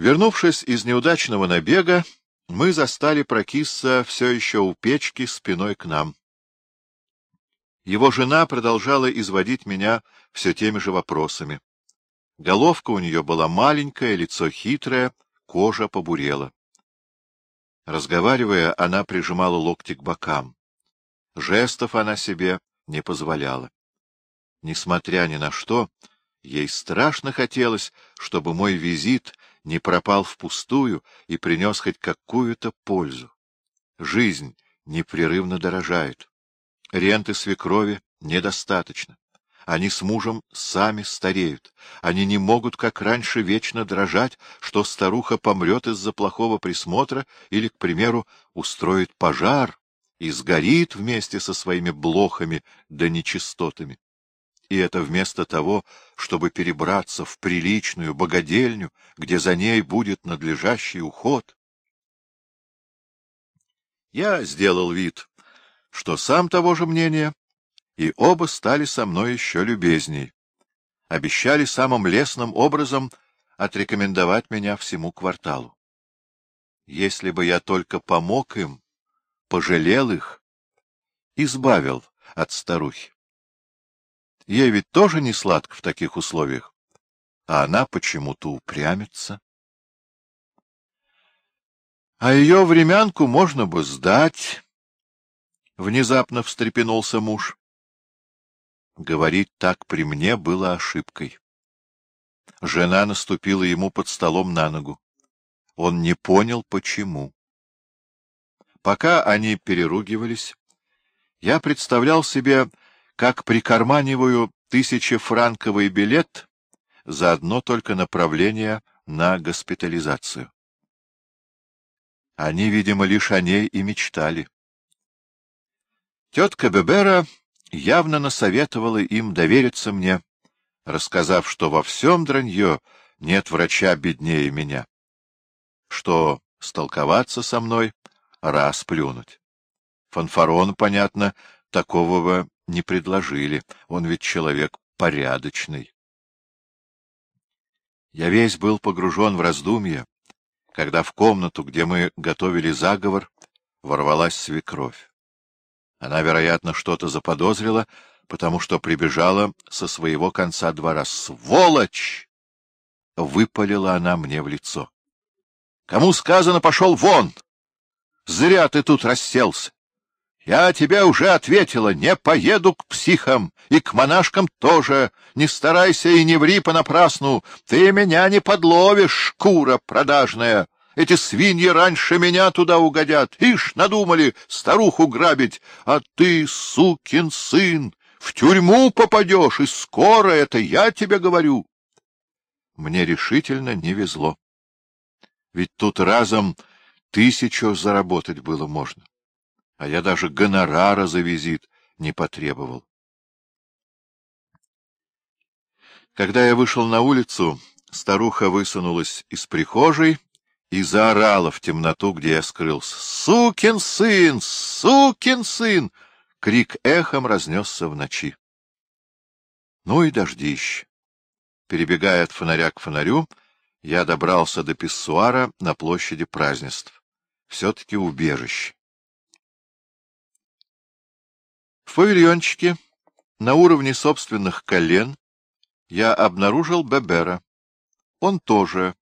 Вернувшись из неудачного набега, мы застали Прокисса все еще у печки спиной к нам. Его жена продолжала изводить меня все теми же вопросами. Головка у нее была маленькая, лицо хитрое, кожа побурела. Разговаривая, она прижимала локти к бокам. Жестов она себе не позволяла. Несмотря ни на что, ей страшно хотелось, чтобы мой визит не пропал впустую и принес хоть какую-то пользу. Жизнь непрерывно дорожает. Ренты свекрови недостаточно. Они с мужем сами стареют. Они не могут, как раньше, вечно дрожать, что старуха помрет из-за плохого присмотра или, к примеру, устроит пожар и сгорит вместе со своими блохами да нечистотами. И это вместо того, чтобы перебраться в приличную богадельню, где за ней будет надлежащий уход. Я сделал вид, что сам того же мнения, и оба стали со мной еще любезней. Обещали самым лестным образом отрекомендовать меня всему кварталу. Если бы я только помог им, пожалел их, избавил от старухи. Ей ведь тоже не сладко в таких условиях, а она почему-то упрямится. А ее времянку можно бы сдать, — внезапно встрепенулся муж. Говорить так при мне было ошибкой. Жена наступила ему под столом на ногу. Он не понял, почему. Пока они переругивались, я представлял себе, как прикарманиваю тысячефранковый билет за одно только направление на госпитализацию. Они, видимо, лишь о ней и мечтали. Тетка Бебера явно насоветовала им довериться мне, рассказав, что во всем дранье нет врача беднее меня, что столковаться со мной — раз плюнуть. Фанфарону, понятно, такого бы не предложили, он ведь человек порядочный. Я весь был погружен в раздумья, когда в комнату, где мы готовили заговор, ворвалась свекровь. Она, вероятно, что-то заподозрила, потому что прибежала со своего конца двора. «Сволочь!» — выпалила она мне в лицо. «Кому сказано, пошел вон! Зря ты тут расселся. Я тебе уже ответила, не поеду к психам, и к монашкам тоже. Не старайся и не ври понапрасну, ты меня не подловишь, шкура продажная!» Эти свиньи раньше меня туда угодят. Ишь, надумали старуху грабить, а ты, сукин сын, в тюрьму попадешь, и скоро это я тебе говорю. Мне решительно не везло. Ведь тут разом тысячу заработать было можно, а я даже гонорара за визит не потребовал. Когда я вышел на улицу, старуха высунулась из прихожей и заорала в темноту, где я скрылся. «Сукин сын! Сукин сын!» Крик эхом разнесся в ночи. Ну и дождище. Перебегая от фонаря к фонарю, я добрался до писсуара на площади празднеств. Все-таки убежище. В павильончике, на уровне собственных колен, я обнаружил Бебера. Он тоже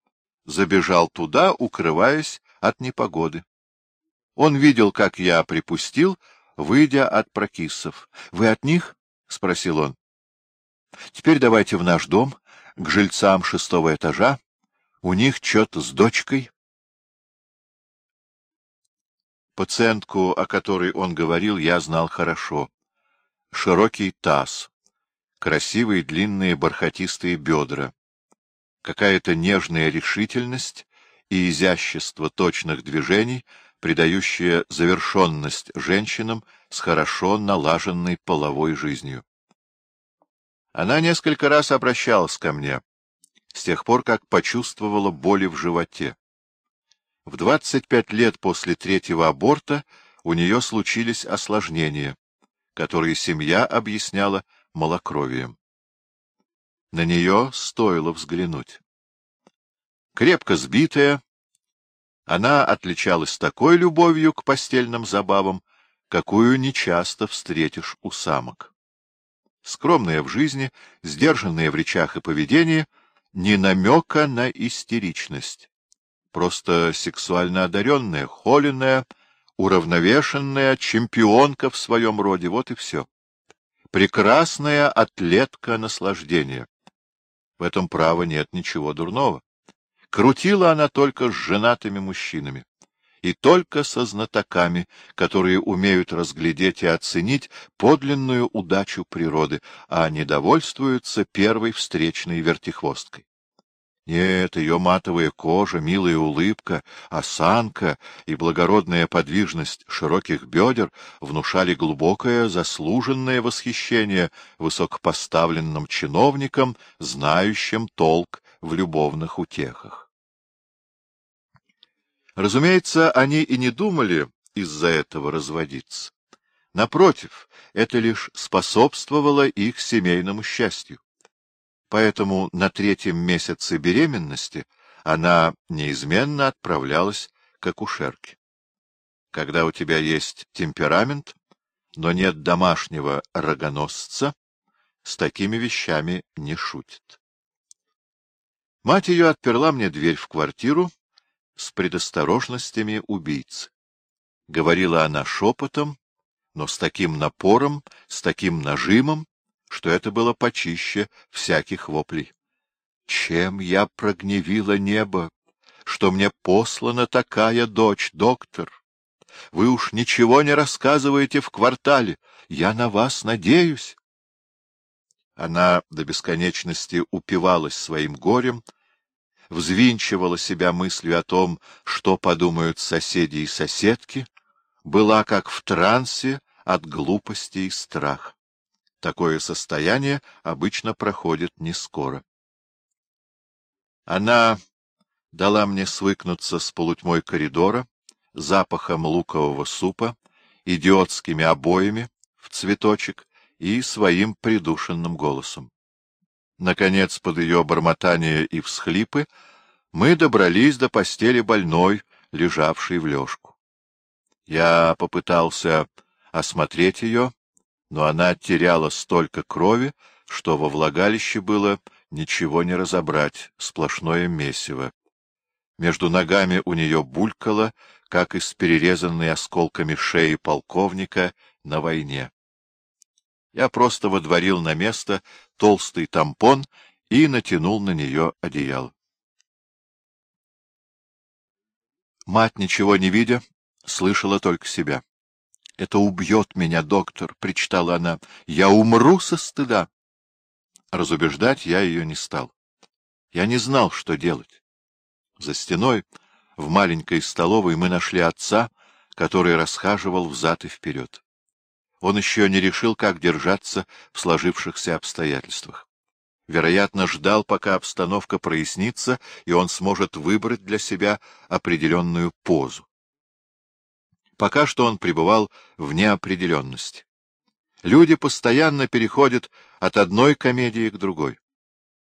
забежал туда, укрываясь от непогоды. Он видел, как я припустил, выйдя от прокиссов. — Вы от них? — спросил он. — Теперь давайте в наш дом, к жильцам шестого этажа. У них что-то с дочкой. Пациентку, о которой он говорил, я знал хорошо. Широкий таз, красивые длинные бархатистые бедра, какая-то нежная решительность и изящество точных движений, придающие завершенность женщинам с хорошо налаженной половой жизнью. Она несколько раз обращалась ко мне, с тех пор, как почувствовала боли в животе. В 25 лет после третьего аборта у нее случились осложнения, которые семья объясняла малокровием. На нее стоило взглянуть. Крепко сбитая, она отличалась такой любовью к постельным забавам, какую нечасто встретишь у самок. Скромная в жизни, сдержанная в речах и поведении, ни намека на истеричность. Просто сексуально одаренная, холеная, уравновешенная чемпионка в своем роде, вот и все. Прекрасная атлетка наслаждения. В этом право нет ничего дурного. Крутила она только с женатыми мужчинами и только со знатоками, которые умеют разглядеть и оценить подлинную удачу природы, а не довольствуются первой встречной вертихвосткой. Нет, ее матовая кожа, милая улыбка, осанка и благородная подвижность широких бедер внушали глубокое заслуженное восхищение высокопоставленным чиновникам, знающим толк в любовных утехах. Разумеется, они и не думали из-за этого разводиться. Напротив, это лишь способствовало их семейному счастью поэтому на третьем месяце беременности она неизменно отправлялась к акушерке. Когда у тебя есть темперамент, но нет домашнего рогоносца, с такими вещами не шутит. Мать ее отперла мне дверь в квартиру с предосторожностями убийцы. Говорила она шепотом, но с таким напором, с таким нажимом, что это было почище всяких воплей. Чем я прогневила небо, что мне послана такая дочь, доктор? Вы уж ничего не рассказываете в квартале, я на вас надеюсь. Она до бесконечности упивалась своим горем, взвинчивала себя мыслью о том, что подумают соседи и соседки, была как в трансе от глупости и страха. Такое состояние обычно проходит не скоро. Она дала мне свыкнуться с полутьмой коридора, запахом лукового супа, идиотскими обоями в цветочек и своим придушенным голосом. Наконец, под ее бормотание и всхлипы, мы добрались до постели больной, лежавшей в лёжку. Я попытался осмотреть ее, но она теряла столько крови, что во влагалище было ничего не разобрать, сплошное месиво. Между ногами у нее булькало, как из перерезанной осколками шеи полковника на войне. Я просто водворил на место толстый тампон и натянул на нее одеяло. Мать, ничего не видя, слышала только себя. Это убьет меня, доктор, — причитала она. — Я умру со стыда. Разубеждать я ее не стал. Я не знал, что делать. За стеной, в маленькой столовой, мы нашли отца, который расхаживал взад и вперед. Он еще не решил, как держаться в сложившихся обстоятельствах. Вероятно, ждал, пока обстановка прояснится, и он сможет выбрать для себя определенную позу. Пока что он пребывал в неопределенности. Люди постоянно переходят от одной комедии к другой.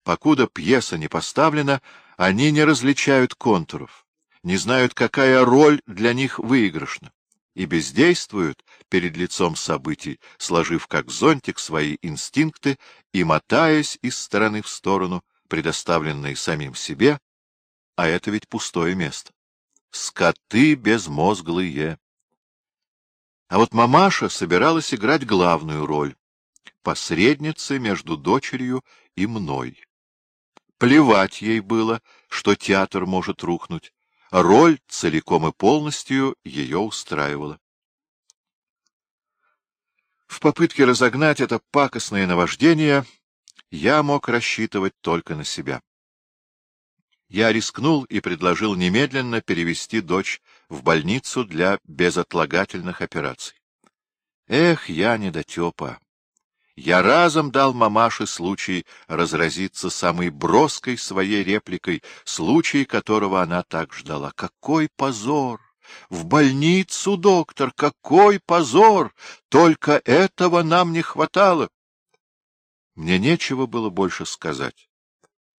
Покуда пьеса не поставлена, они не различают контуров, не знают, какая роль для них выигрышна, и бездействуют перед лицом событий, сложив как зонтик свои инстинкты и мотаясь из стороны в сторону, предоставленные самим себе, а это ведь пустое место. Скоты безмозглые. А вот мамаша собиралась играть главную роль — посредницы между дочерью и мной. Плевать ей было, что театр может рухнуть. Роль целиком и полностью ее устраивала. В попытке разогнать это пакостное наваждение я мог рассчитывать только на себя. Я рискнул и предложил немедленно перевести дочь в больницу для безотлагательных операций. Эх, я недотепа! Я разом дал мамаше случай разразиться самой броской своей репликой, случай которого она так ждала. Какой позор! В больницу, доктор, какой позор! Только этого нам не хватало. Мне нечего было больше сказать.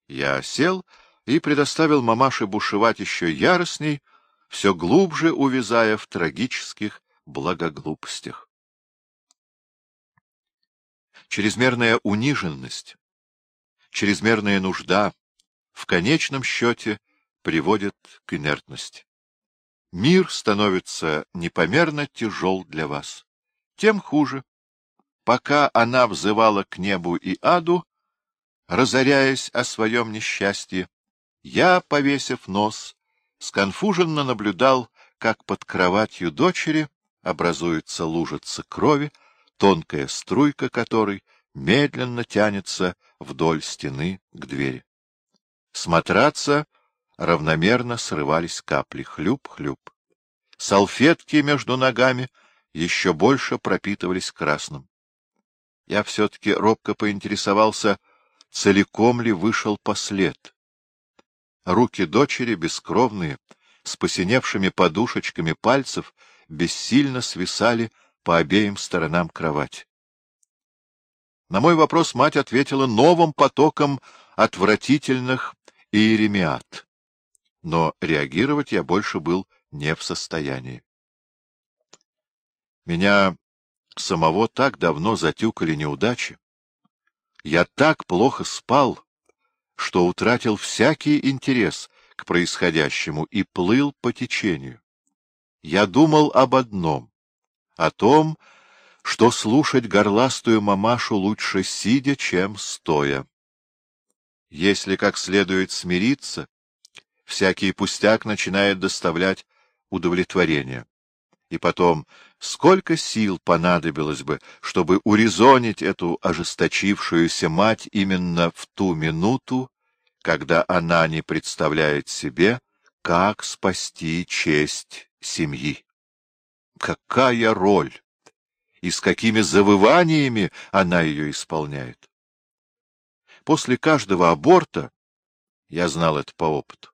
Я сел и предоставил мамаше бушевать еще яростней, все глубже увязая в трагических благоглупостях. Чрезмерная униженность, чрезмерная нужда в конечном счете приводит к инертности. Мир становится непомерно тяжел для вас. Тем хуже. Пока она взывала к небу и аду, разоряясь о своем несчастье, я, повесив нос, сконфуженно наблюдал, как под кроватью дочери образуется лужица крови, тонкая струйка которой медленно тянется вдоль стены к двери. С матраца равномерно срывались капли хлюп-хлюп. Салфетки между ногами еще больше пропитывались красным. Я все-таки робко поинтересовался, целиком ли вышел послед. Руки дочери, бескровные, с посиневшими подушечками пальцев, бессильно свисали по обеим сторонам кровати. На мой вопрос мать ответила новым потоком отвратительных иеремиат. Но реагировать я больше был не в состоянии. Меня самого так давно затюкали неудачи. Я так плохо спал, что утратил всякий интерес к происходящему и плыл по течению. Я думал об одном — о том, что слушать горластую мамашу лучше сидя, чем стоя. Если как следует смириться, всякий пустяк начинает доставлять удовлетворение. И потом, сколько сил понадобилось бы, чтобы урезонить эту ожесточившуюся мать именно в ту минуту, когда она не представляет себе, как спасти честь семьи. Какая роль! И с какими завываниями она ее исполняет! После каждого аборта, я знал это по опыту,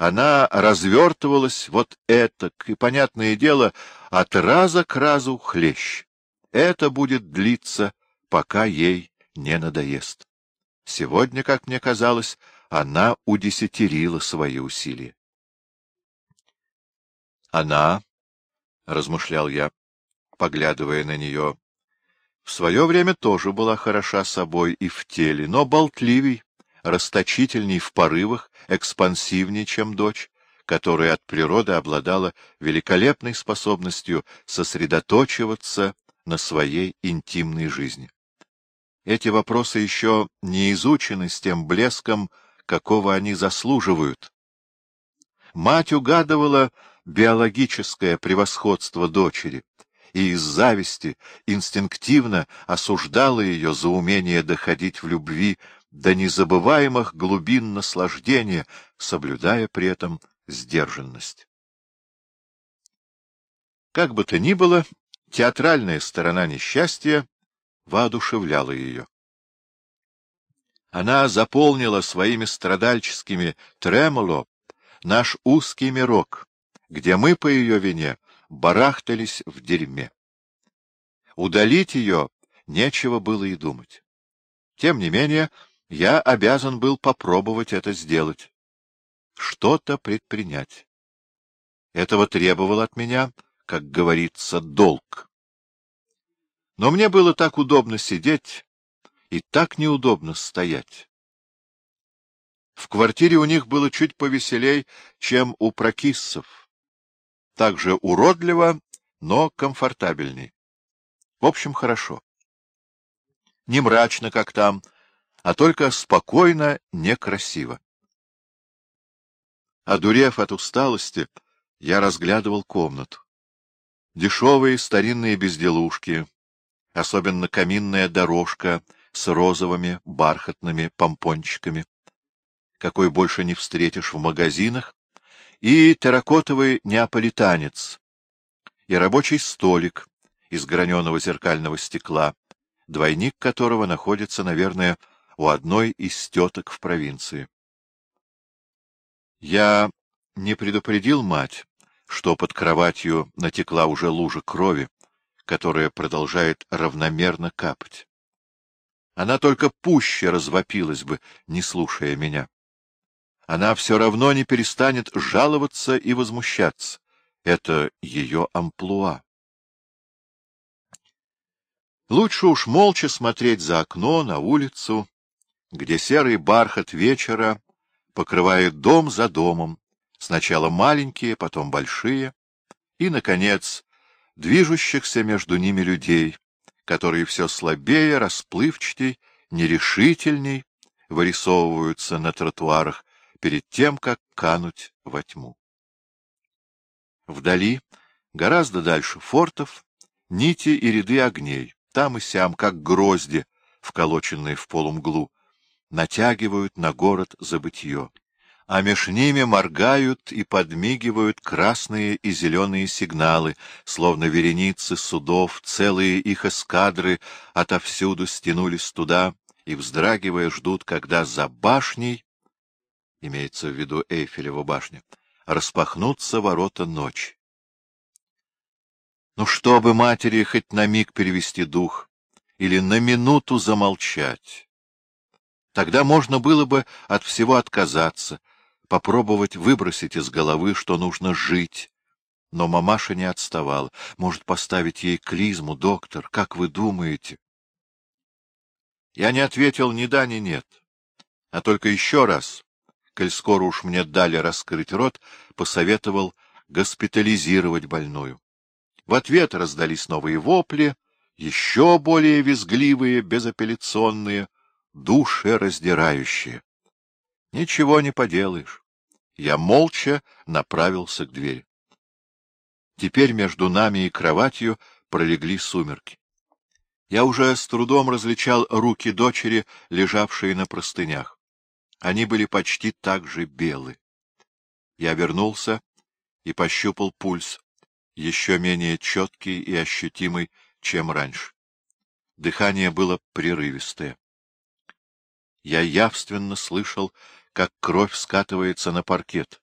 она развертывалась вот этак, и, понятное дело, от раза к разу хлещ. Это будет длиться, пока ей не надоест. Сегодня, как мне казалось, она удесятерила свои усилия. Она, — размышлял я, поглядывая на нее, — в свое время тоже была хороша собой и в теле, но болтливей, расточительней в порывах, экспансивней, чем дочь, которая от природы обладала великолепной способностью сосредоточиваться на своей интимной жизни. Эти вопросы еще не изучены с тем блеском, какого они заслуживают. Мать угадывала биологическое превосходство дочери и из зависти инстинктивно осуждала ее за умение доходить в любви до незабываемых глубин наслаждения, соблюдая при этом сдержанность. Как бы то ни было, театральная сторона несчастья воодушевляла ее. Она заполнила своими страдальческими тремоло наш узкий мирок, где мы по ее вине барахтались в дерьме. Удалить ее нечего было и думать. Тем не менее, я обязан был попробовать это сделать. Что-то предпринять. Этого требовал от меня, как говорится, долг. Но мне было так удобно сидеть и так неудобно стоять. В квартире у них было чуть повеселей, чем у прокиссов. Также уродливо, но комфортабельней. В общем, хорошо. Не мрачно, как там, а только спокойно, некрасиво. Одурев от усталости, я разглядывал комнату. Дешевые старинные безделушки, особенно каминная дорожка с розовыми бархатными помпончиками, какой больше не встретишь в магазинах, и терракотовый неаполитанец, и рабочий столик из граненого зеркального стекла, двойник которого находится, наверное, у одной из теток в провинции. Я не предупредил мать, что под кроватью натекла уже лужа крови, которая продолжает равномерно капать. Она только пуще развопилась бы, не слушая меня. она все равно не перестанет жаловаться и возмущаться. Это ее амплуа. Лучше уж молча смотреть за окно на улицу, где серый бархат вечера покрывает дом за домом, сначала маленькие, потом большие, и, наконец, движущихся между ними людей, которые все слабее, расплывчатей, нерешительней вырисовываются на тротуарах перед тем, как кануть во тьму. Вдали, гораздо дальше фортов, нити и ряды огней, там и сям, как грозди, вколоченные в полумглу, натягивают на город забытье, а меж ними моргают и подмигивают красные и зеленые сигналы, словно вереницы судов, целые их эскадры отовсюду стянулись туда и, вздрагивая, ждут, когда за башней, имеется в виду Эйфелева башня, распахнутся ворота ночи. Ну, чтобы матери хоть на миг перевести дух или на минуту замолчать. Тогда можно было бы от всего отказаться, попробовать выбросить из головы, что нужно жить. Но мамаша не отставала. Может, поставить ей клизму, доктор? Как вы думаете? Я не ответил ни да, ни нет, а только еще раз, коль скоро уж мне дали раскрыть рот, посоветовал госпитализировать больную. В ответ раздались новые вопли, еще более визгливые, безапелляционные, душераздирающие. Ничего не поделаешь. Я молча направился к двери. Теперь между нами и кроватью пролегли сумерки. Я уже с трудом различал руки дочери, лежавшие на простынях. Они были почти так же белы. Я вернулся и пощупал пульс, еще менее четкий и ощутимый, чем раньше. Дыхание было прерывистое. Я явственно слышал, как кровь скатывается на паркет,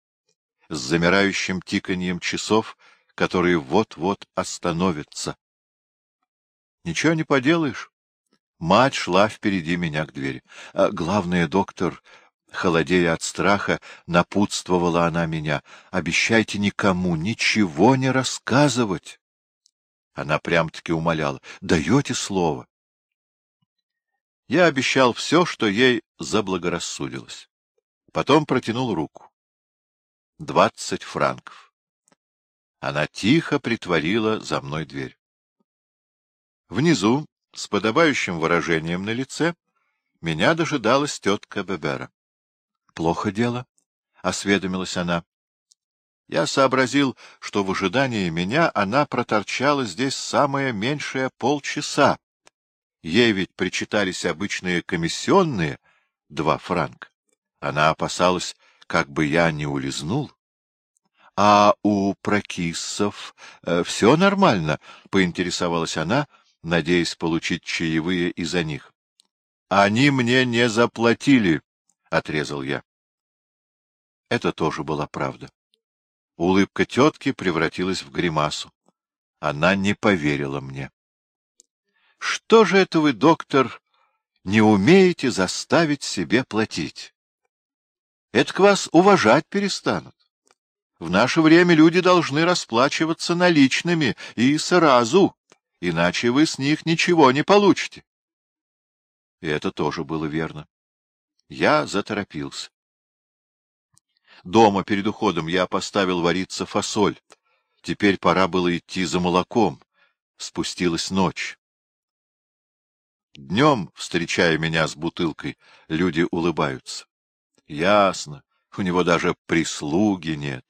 с замирающим тиканьем часов, которые вот-вот остановятся. Ничего не поделаешь. Мать шла впереди меня к двери. А главное, доктор, холодея от страха, напутствовала она меня. Обещайте никому ничего не рассказывать. Она прям-таки умоляла. Даете слово? Я обещал все, что ей заблагорассудилось. Потом протянул руку. Двадцать франков. Она тихо притворила за мной дверь. Внизу, с подобающим выражением на лице, меня дожидалась тетка Бебера. — Плохо дело? — осведомилась она. Я сообразил, что в ожидании меня она проторчала здесь самое меньшее полчаса, Ей ведь причитались обычные комиссионные — два франка. Она опасалась, как бы я не улизнул. — А у прокиссов э, все нормально? — поинтересовалась она, надеясь получить чаевые из-за них. — Они мне не заплатили, — отрезал я. Это тоже была правда. Улыбка тетки превратилась в гримасу. Она не поверила мне. Что же это вы, доктор, не умеете заставить себе платить? Это к вас уважать перестанут. В наше время люди должны расплачиваться наличными и сразу, иначе вы с них ничего не получите. И это тоже было верно. Я заторопился. Дома перед уходом я поставил вариться фасоль. Теперь пора было идти за молоком. Спустилась ночь. Днем, встречая меня с бутылкой, люди улыбаются. Ясно, у него даже прислуги нет.